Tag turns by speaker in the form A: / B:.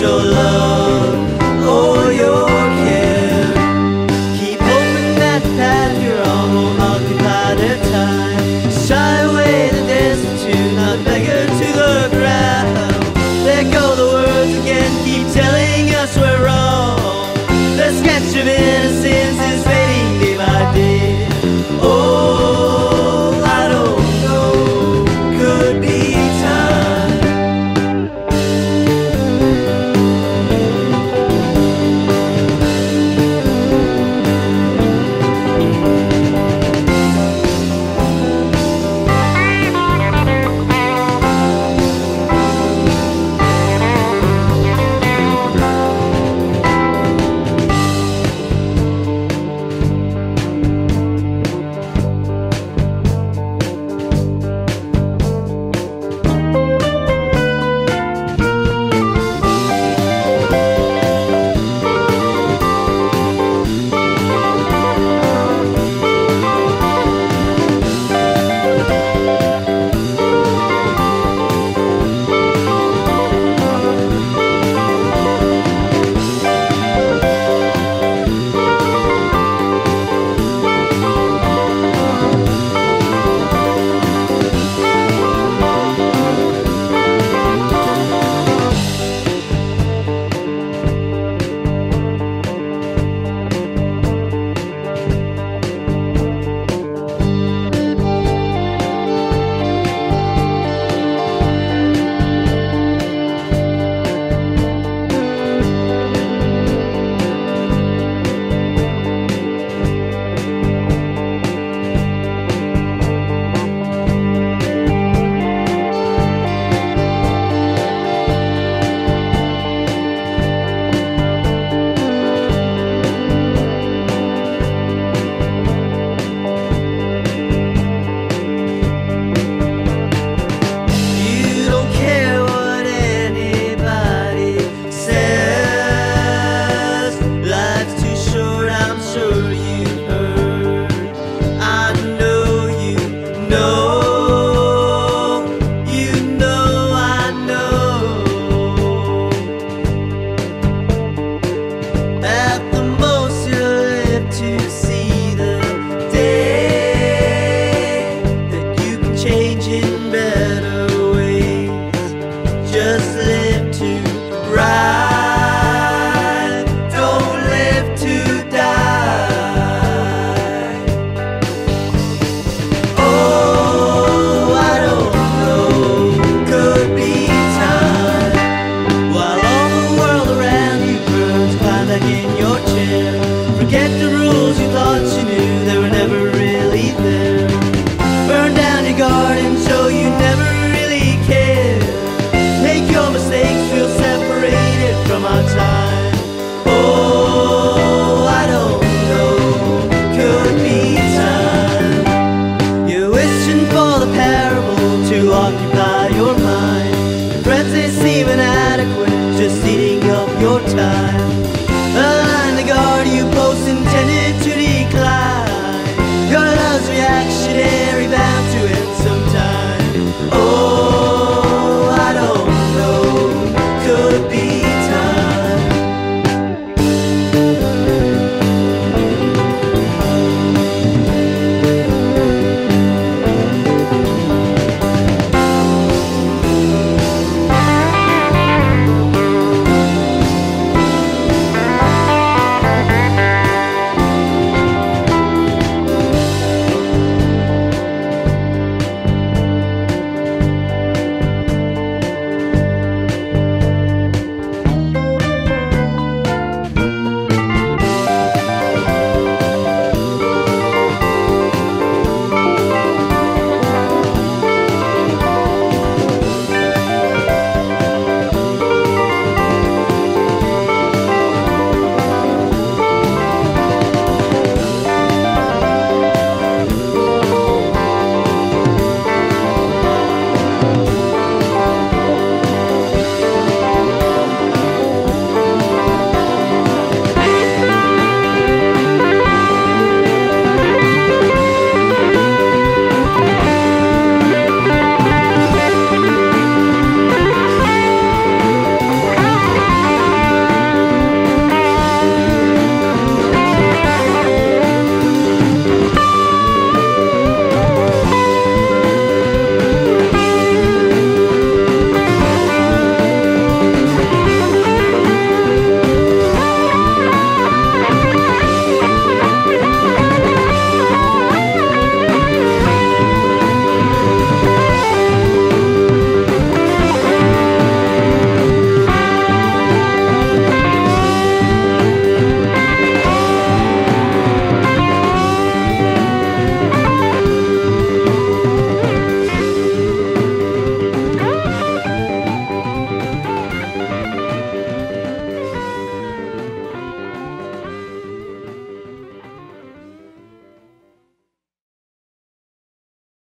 A: your love, your care. Keep that path you're time. Shy away the not beggar to the ground. Go the words again, keep telling us we're wrong. The sketch of innocence is.